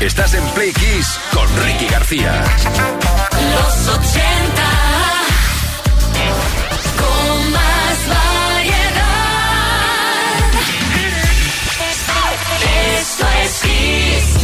Estás en Play Kiss con Ricky García. Los 80 con más variedad. Esto es Kiss.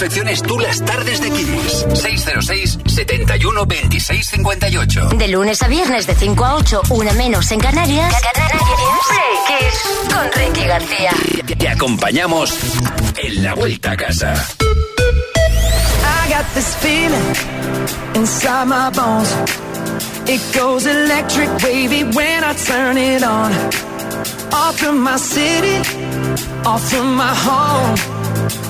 Confecciones tú las tardes de Kiss. 606 71 26 58. De lunes a viernes de 5 a 8, una menos en Canarias. Play Kiss con Ricky García. Te acompañamos en la vuelta a casa. I got this feeling inside my bones. It goes electric wavy when I turn it on. Off from my city. off from my home.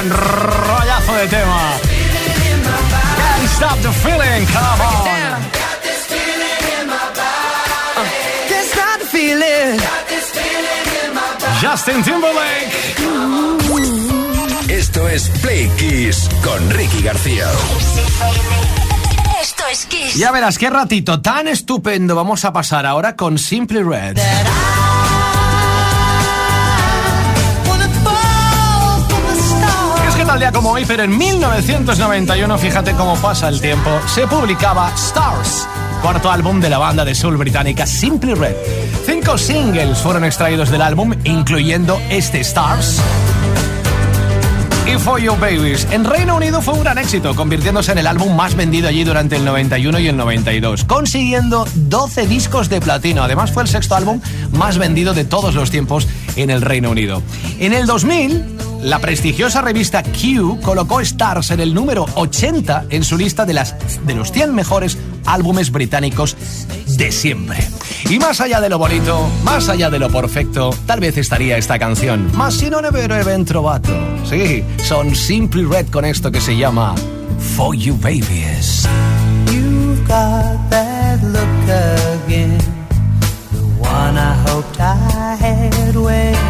buen rollazo de tema. Can't stop the feeling, come on. Can't stop the feeling. Justin Timberlake. Esto es Play Kiss con Ricky García. Esto es Kiss. Ya verás qué ratito tan estupendo vamos a pasar ahora con Simply Red. Tal día como hoy, pero en 1991, fíjate cómo pasa el tiempo, se publicaba Stars, cuarto álbum de la banda de soul británica Simply Red. Cinco singles fueron extraídos del álbum, incluyendo este Stars y For Your Babies. En Reino Unido fue un gran éxito, convirtiéndose en el álbum más vendido allí durante el 91 y el 92, consiguiendo 12 discos de platino. Además fue el sexto álbum más vendido de todos los tiempos en el Reino Unido. En el 2000, la prestigiosa revista Q colocó Stars en el número 80 en su lista de, las, de los 100 mejores álbumes británicos de siempre. Y más allá de lo bonito, más allá de lo perfecto, tal vez estaría esta canción. Más si no ne trovato. Sí, son Simply Red con esto que se llama For You Babies. You've got that look again, the one I hoped I had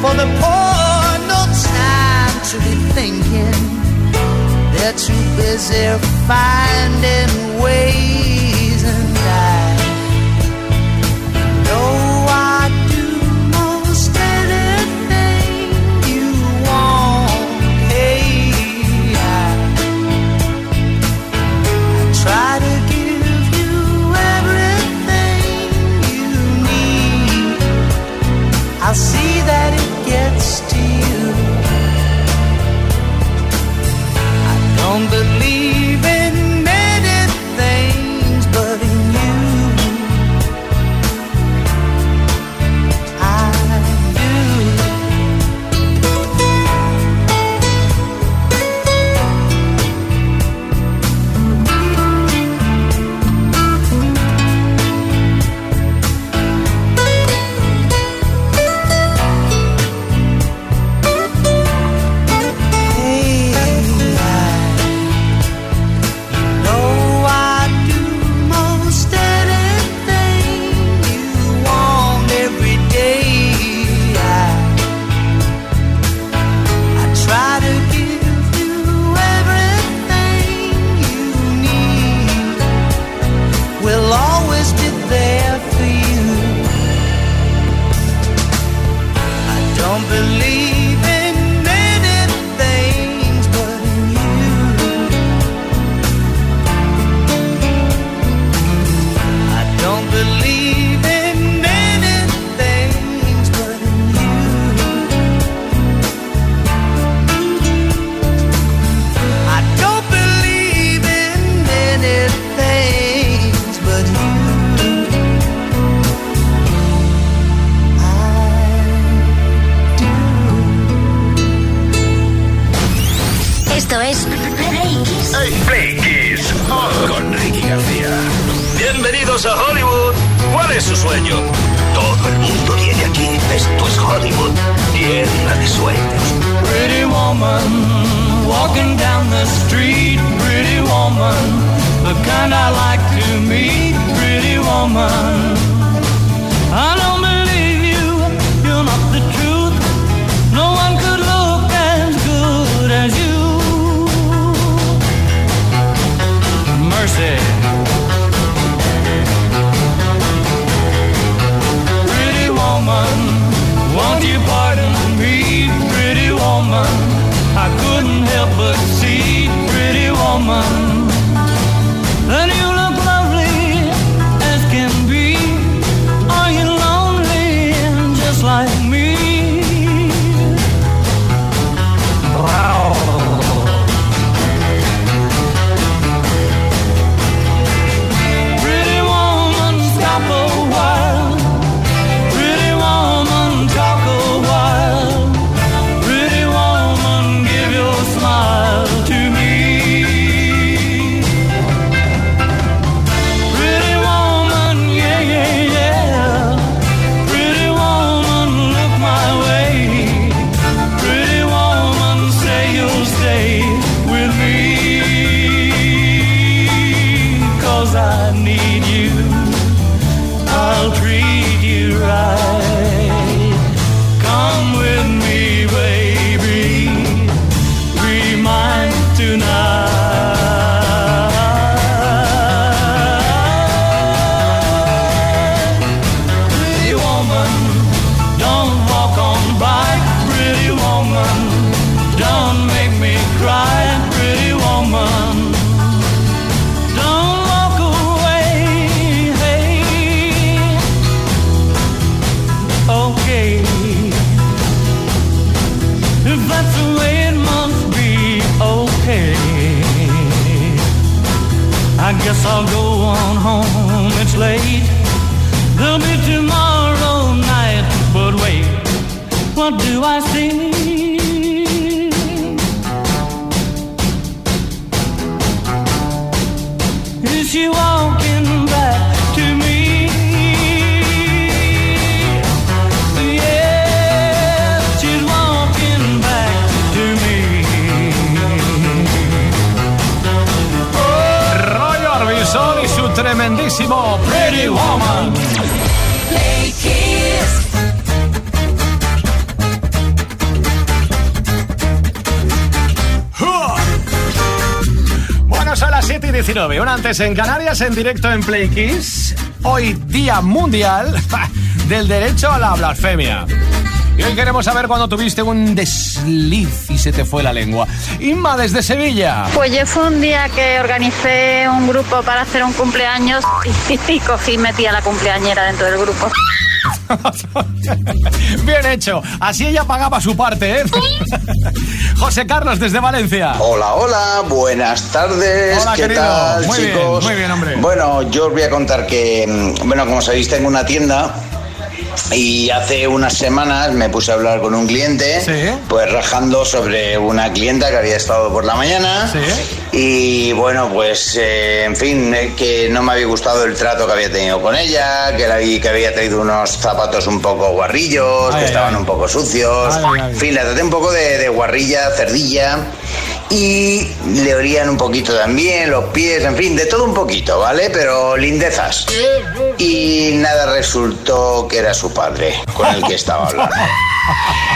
for the poor, no time to be thinking. They're too busy finding ways, and I know I do most anything you want. Hey, I, I try to give you everything you need. I see that i don't believe tremendísimo Pretty Woman. Bueno, son las 7 y 19. Una antes en Canarias, en directo en Play Kiss. Hoy, Día Mundial del Derecho a la Blasfemia. Y hoy queremos saber cuándo tuviste un desliz y se te fue la lengua. Inma desde Sevilla. Pues yo fue un día que organicé un grupo para hacer un cumpleaños y, y cogí y metí a la cumpleañera dentro del grupo. Bien hecho. Así ella pagaba su parte, ¿eh? José Carlos desde Valencia. Hola, hola, buenas tardes. Hola, ¿Qué querido. tal, Muy bien, chicos? muy bien, hombre. Bueno, yo os voy a contar que, mm, bueno, como sabéis, tengo una tienda. Y hace unas semanas me puse a hablar con un cliente, Sí. pues rajando sobre una clienta que había estado por la mañana. Sí. Y bueno, pues en en fin, eh, que no me había gustado el trato que había tenido con ella, que, la vi- que había traído unos zapatos un poco guarrillos, Ay, que estaban ay. un poco sucios. En fin, la traté un poco de, de guarrilla, cerdilla. Y le olían un poquito también los pies, en fin, de todo un poquito, ¿vale? Pero lindezas. Y nada resultó que era su padre con el que estaba hablando.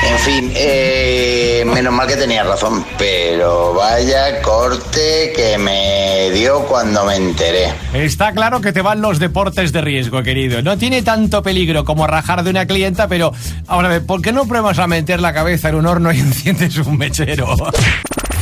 En fin, eh, menos mal que tenía razón, pero vaya corte que me dio cuando me enteré. Está claro que te van los deportes de riesgo, querido. No tiene tanto peligro como rajar de una clienta, pero ahora, ¿por qué no pruebas a meter la cabeza en un horno y enciendes un mechero?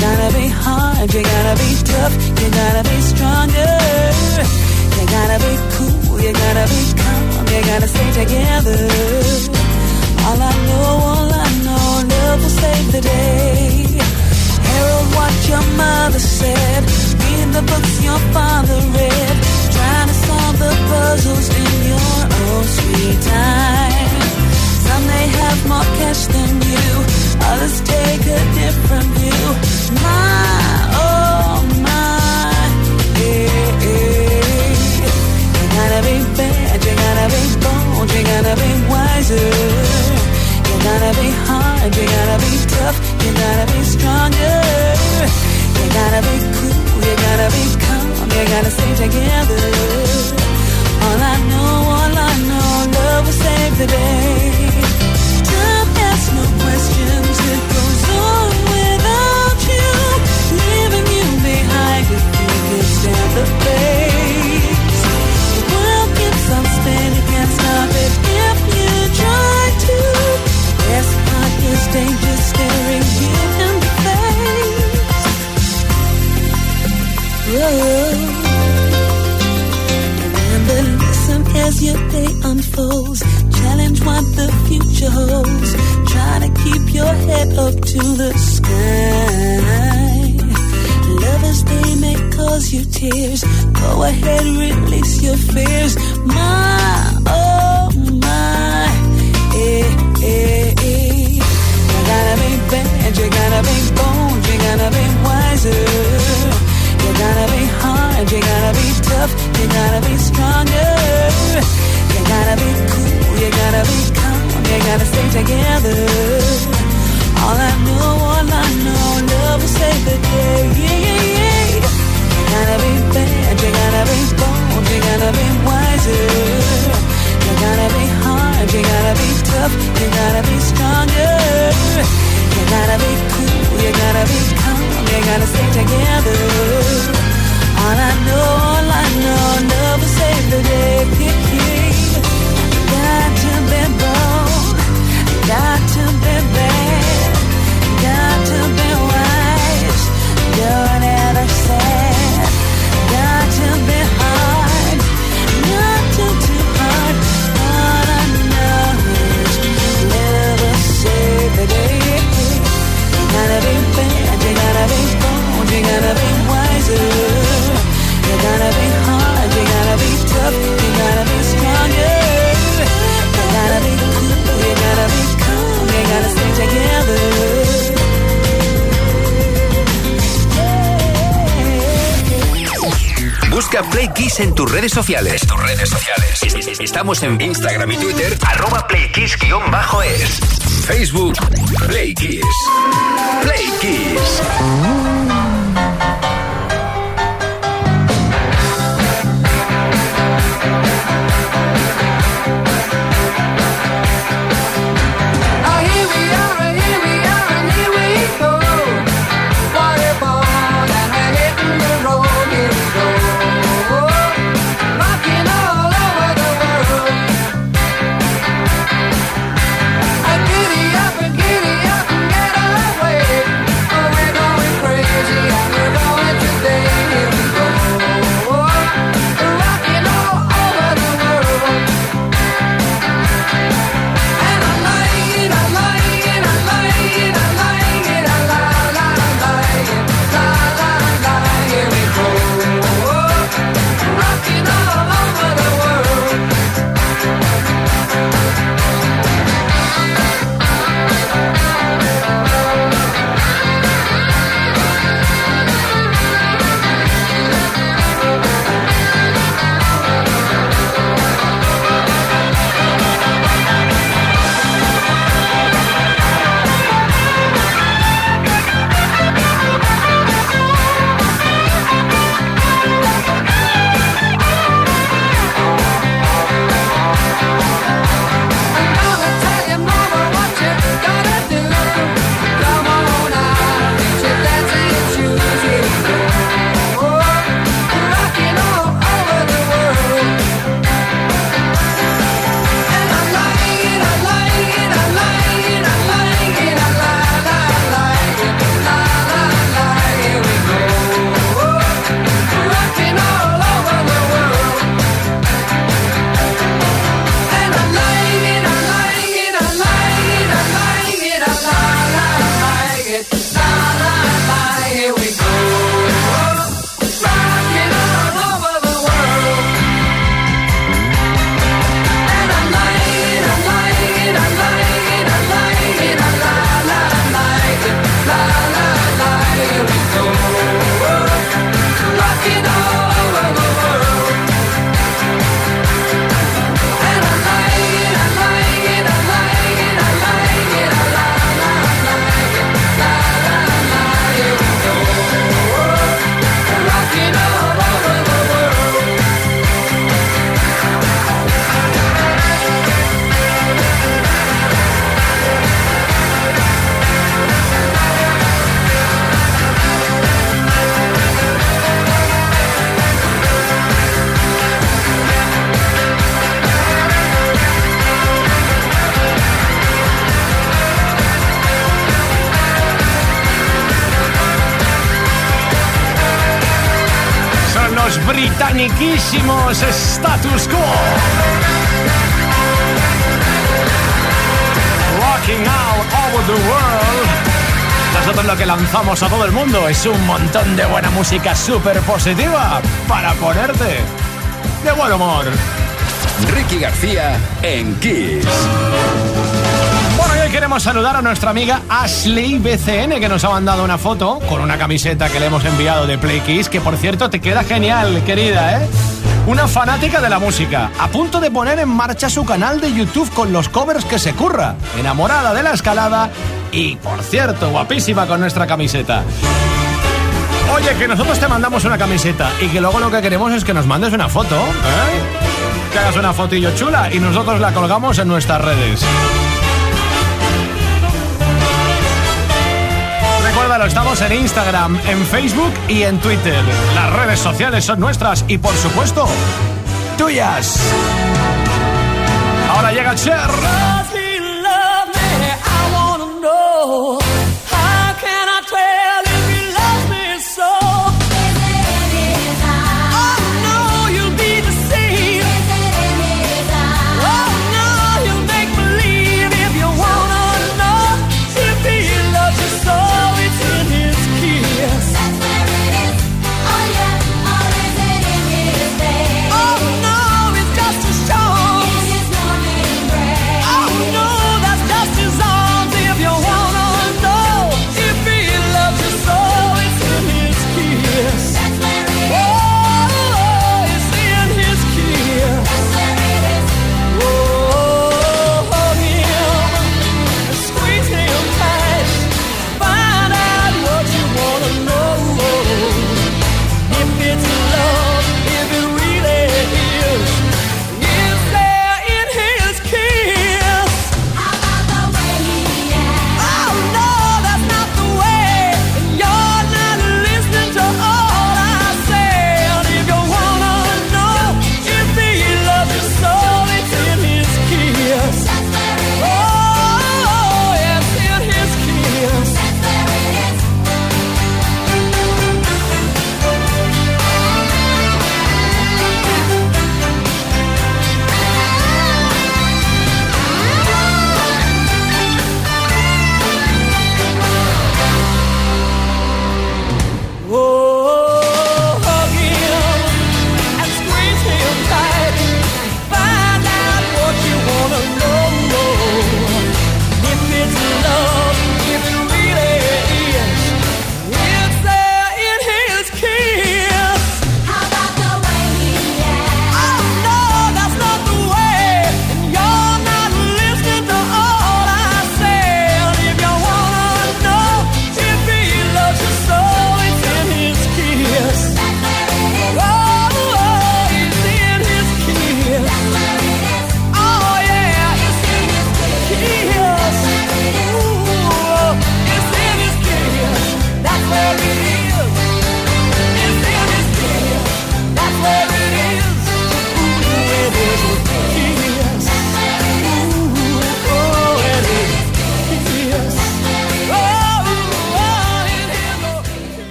Gotta be hard, you gotta be tough, you gotta be stronger. You gotta be cool, you gotta be calm, you gotta stay together. All I know, all I know, love will save the day. Herald what your mother said, read the books your father read, trying to solve the puzzles in your own sweet time. Some may have more cash than you, others take a different view. My, oh my, yeah, yeah. You gotta be bad, you gotta be bold, you gotta be wiser. You gotta be hard, you gotta be tough, you gotta be stronger. You gotta be cool, you gotta be calm, you gotta stay together. All I know, En tus redes sociales. En tus redes sociales. Estamos en Instagram y Twitter, arroba playkiss-es. Facebook, Play Kiss. Play Kiss. Britániquísimos Status Quo. Walking out over the world. Nosotros lo que lanzamos a todo el mundo es un montón de buena música súper positiva para ponerte de buen humor. Ricky García en Kiss. Queremos saludar a nuestra amiga Ashley BCN que nos ha mandado una foto con una camiseta que le hemos enviado de Play Kiss, que por cierto te queda genial, querida, ¿eh? Una fanática de la música, a punto de poner en marcha su canal de YouTube con los covers que se curra, enamorada de la escalada y, por cierto, guapísima con nuestra camiseta. Oye, que nosotros te mandamos una camiseta y que luego lo que queremos es que nos mandes una foto, ¿eh? Que hagas una fotillo chula y nosotros la colgamos en nuestras redes. Recuérdalo, estamos en Instagram, en Facebook y en Twitter. Las redes sociales son nuestras y, por supuesto, tuyas. Ahora llega Cher.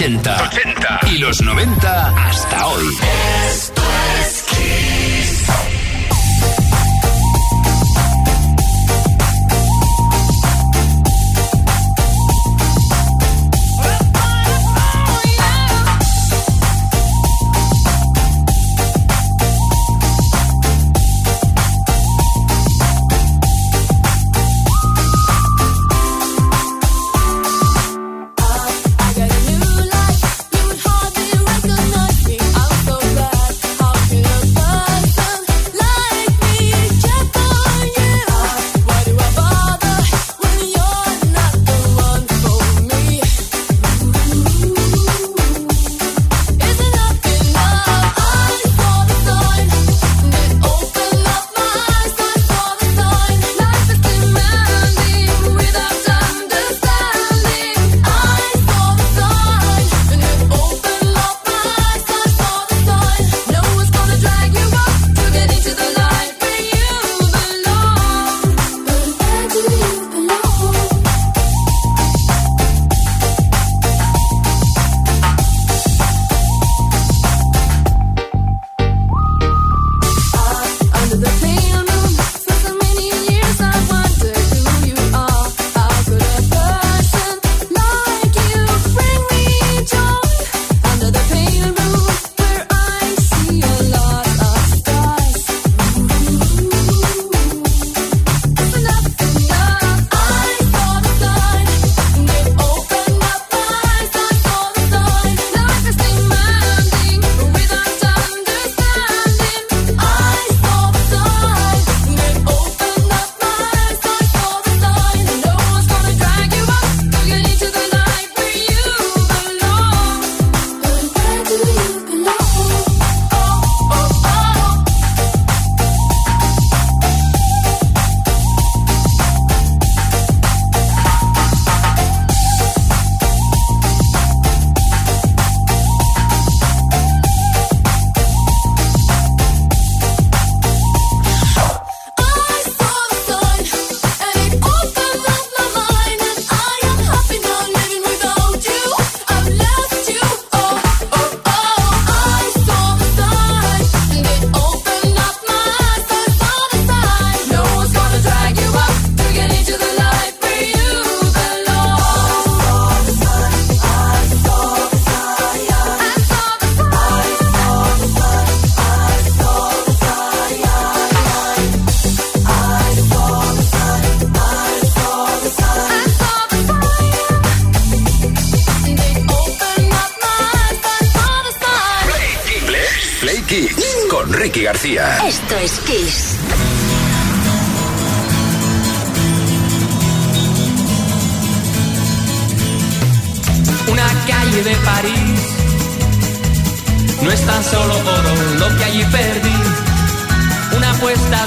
80, 80.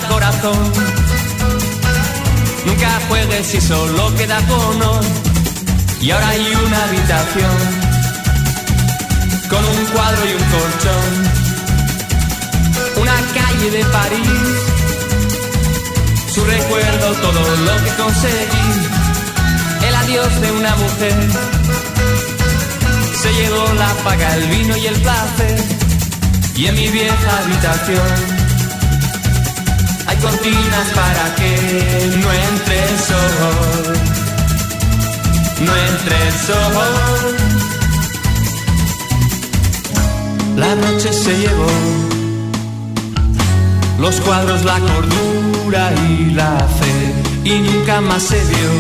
Corazón. Nunca juegues si solo queda cono. Y ahora hay una habitación con un cuadro y un colchón una calle de París. Su recuerdo, todo lo que conseguí, el adiós de una mujer. Se llevó la paga, el vino y el placer. Y en mi vieja habitación cortinas para que no entre el sol. No entre el sol. La noche se llevó los cuadros, la cordura y la fe, y nunca más se vio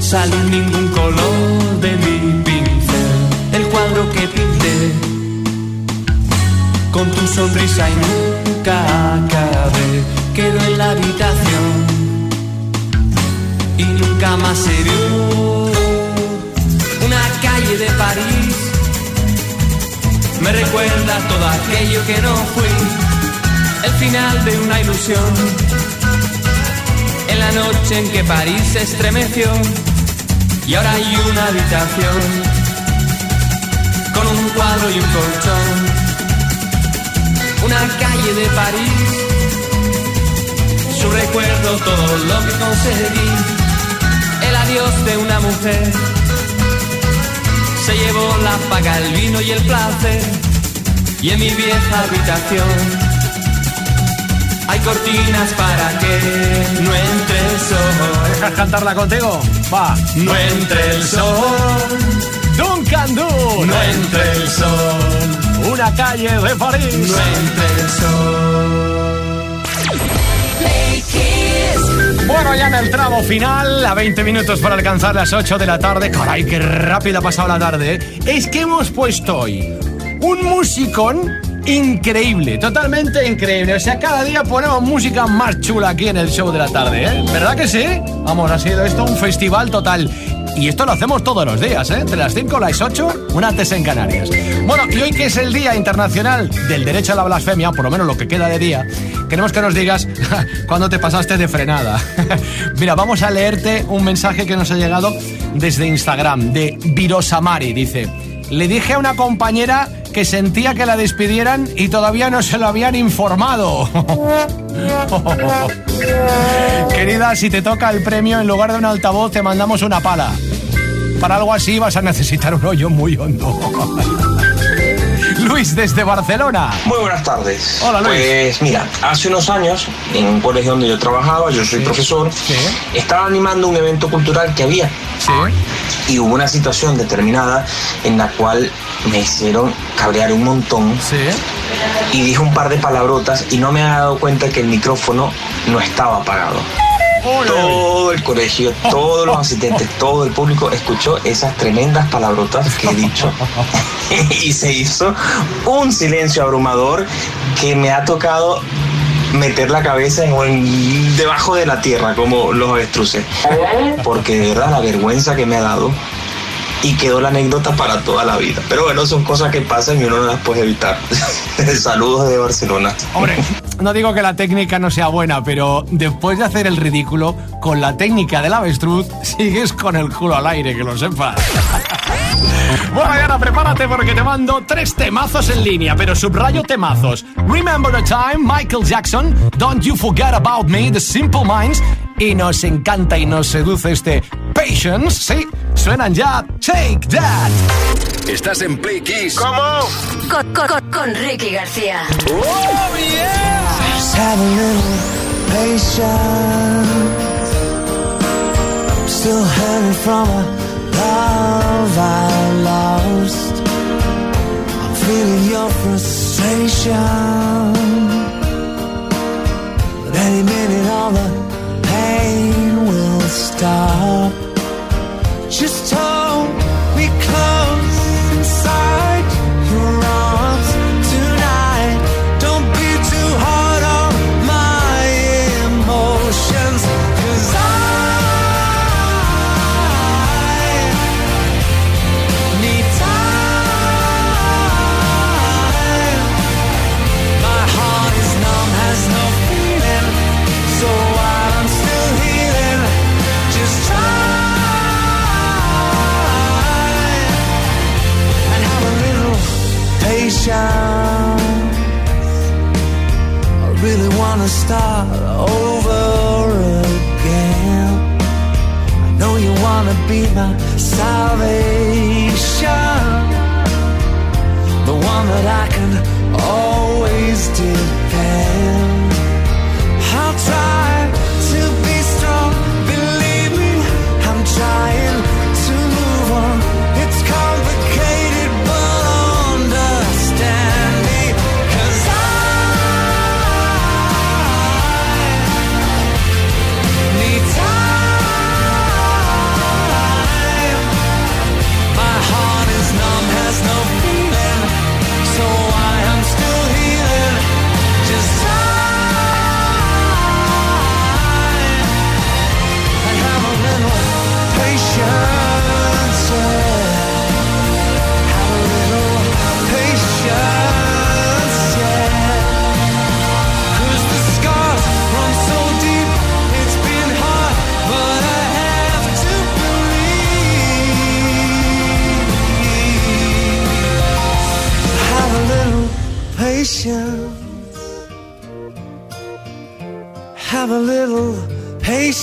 salir ningún color de mi pincel, el cuadro que pinté con tu sonrisa y nunca acabé, quedó en la habitación y nunca más se vio una calle de París. Me recuerda todo aquello que no fui el final de una ilusión. En la noche en que París se estremeció y ahora hay una habitación con un cuadro y un colchón. Una calle de París, su recuerdo, todo lo que conseguí. El adiós de una mujer se llevó la paga, el vino y el placer. Y en mi vieja habitación hay cortinas para que no entre el sol. ¿Dejas cantarla contigo? Va. No entre el sol. Duncan Du. No entre el sol. Una calle de París. No sol. Bueno, ya en el tramo final, a 20 minutos para alcanzar las 8 de la tarde. Caray, qué rápido ha pasado la tarde. ¿eh? Es que hemos puesto hoy un musicón increíble, totalmente increíble. O sea, cada día ponemos música más chula aquí en el show de la tarde, ¿eh? ¿Verdad que sí? Vamos, ha sido esto un festival total. Y esto lo hacemos todos los días, ¿eh? Entre las 5 y las 8, una antes en Canarias. Bueno, y hoy que es el Día Internacional del Derecho a la Blasfemia, por lo menos lo que queda de día, queremos que nos digas cuándo te pasaste de frenada. Mira, vamos a leerte un mensaje que nos ha llegado desde Instagram, de Virosamari. Dice, le dije a una compañera que sentía que la despidieran y todavía no se lo habían informado. Querida, si te toca el premio, en lugar de un altavoz te mandamos una pala. Para algo así vas a necesitar un hoyo muy hondo. Luis desde Barcelona. Muy buenas tardes. Hola, Luis. Pues mira, hace unos años, en un colegio donde yo trabajaba, yo soy profesor, estaba animando un evento cultural que había. Y hubo una situación determinada en la cual me hicieron cabrear un montón. Y dije un par de palabrotas y no me había dado cuenta que el micrófono no estaba apagado. Todo el colegio, todos los asistentes, todo el público escuchó esas tremendas palabrotas que he dicho. y se hizo un silencio abrumador que me ha tocado meter la cabeza en, debajo de la tierra como los avestruces. Porque de verdad la vergüenza que me ha dado y quedó la anécdota para toda la vida. Pero bueno, son cosas que pasan y uno no las puede evitar. Saludos de Barcelona. Hombre, no digo que la técnica no sea buena, pero después de hacer el ridículo, con la técnica del avestruz, sigues con el culo al aire, que lo sepas. Bueno, ahora prepárate porque te mando tres temazos en línea, pero subrayo temazos. Remember the Time, Michael Jackson, Don't You Forget About Me, The Simple Minds, y nos encanta y nos seduce este Patience, sí, suenan ya Take That. Estás en Play Kiss. ¿Cómo? Con, con- con- con Ricky García. ¡Oh, yeah! Just have a little patience. I'm still hurting from a love I lost. I'm feeling your frustration. But any minute, all the pain will stop. Just hold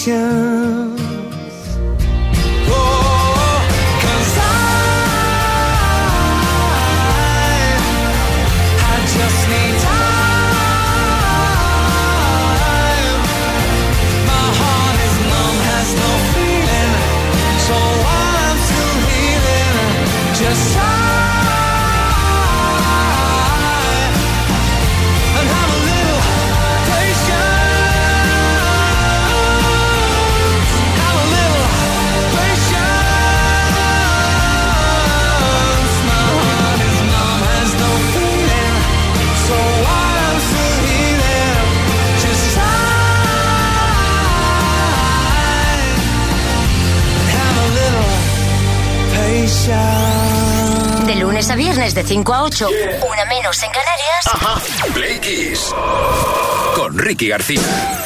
Have 5 a 8, una menos en Canarias. Ajá. Play Kiss. Con Ricky García.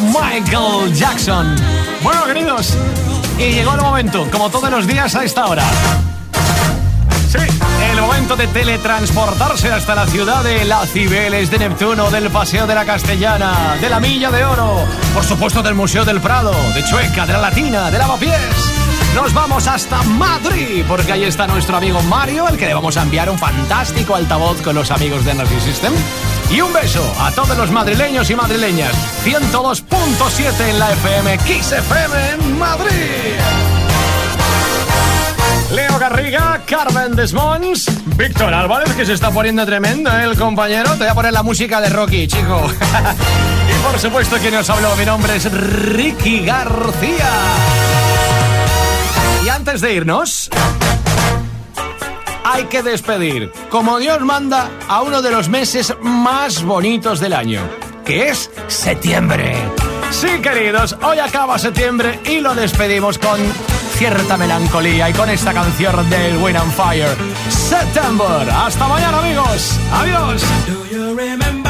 Michael Jackson. Bueno, queridos, y llegó el momento, como todos los días a esta hora. Sí, el momento de teletransportarse hasta la ciudad de La Cibeles, de Neptuno, del Paseo de la Castellana, de la Milla de Oro, por supuesto del Museo del Prado, de Chueca, de la Latina, de Lavapiés nos vamos hasta Madrid, porque ahí está nuestro amigo Mario, al que le vamos a enviar un fantástico altavoz con los amigos de Energy System. Y un beso a todos los madrileños y madrileñas. 102.7 en la FM, Kiss FM en Madrid. Leo Garriga, Carmen Desmons, Víctor Álvarez, que se está poniendo tremendo, ¿eh? el compañero. Te voy a poner la música de Rocky, chico. y por supuesto, quien os habló, mi nombre es Ricky García. Y antes de irnos, hay que despedir, como Dios manda, a uno de los meses más bonitos del año, que es septiembre. Sí, queridos, hoy acaba septiembre y lo despedimos con cierta melancolía y con esta canción del Win and Fire, September. Hasta mañana, amigos. Adiós. Esto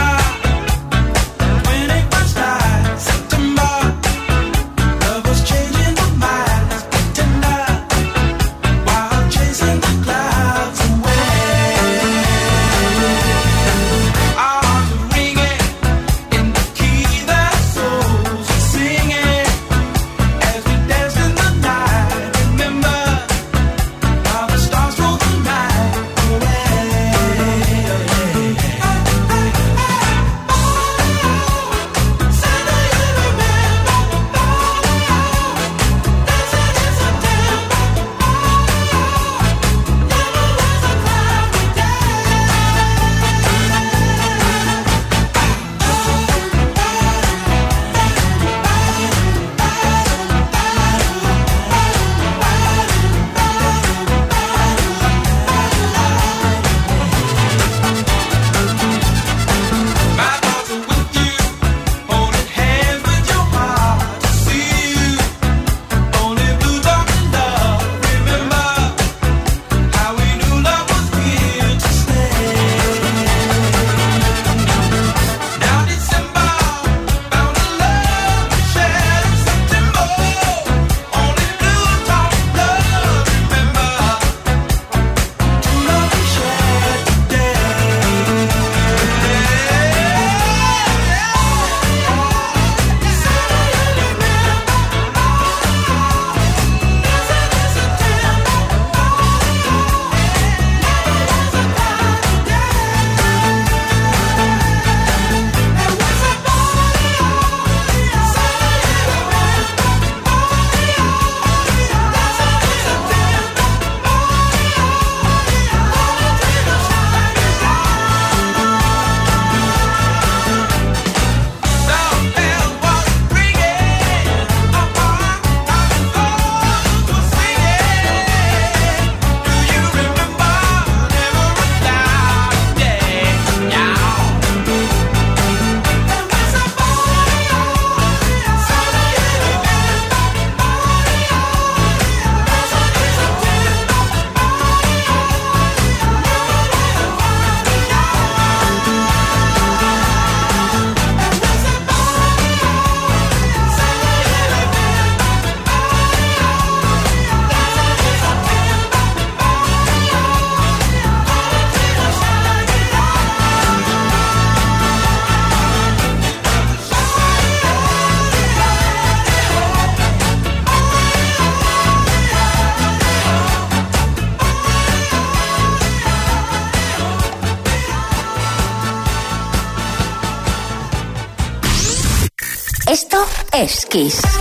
es Kiss.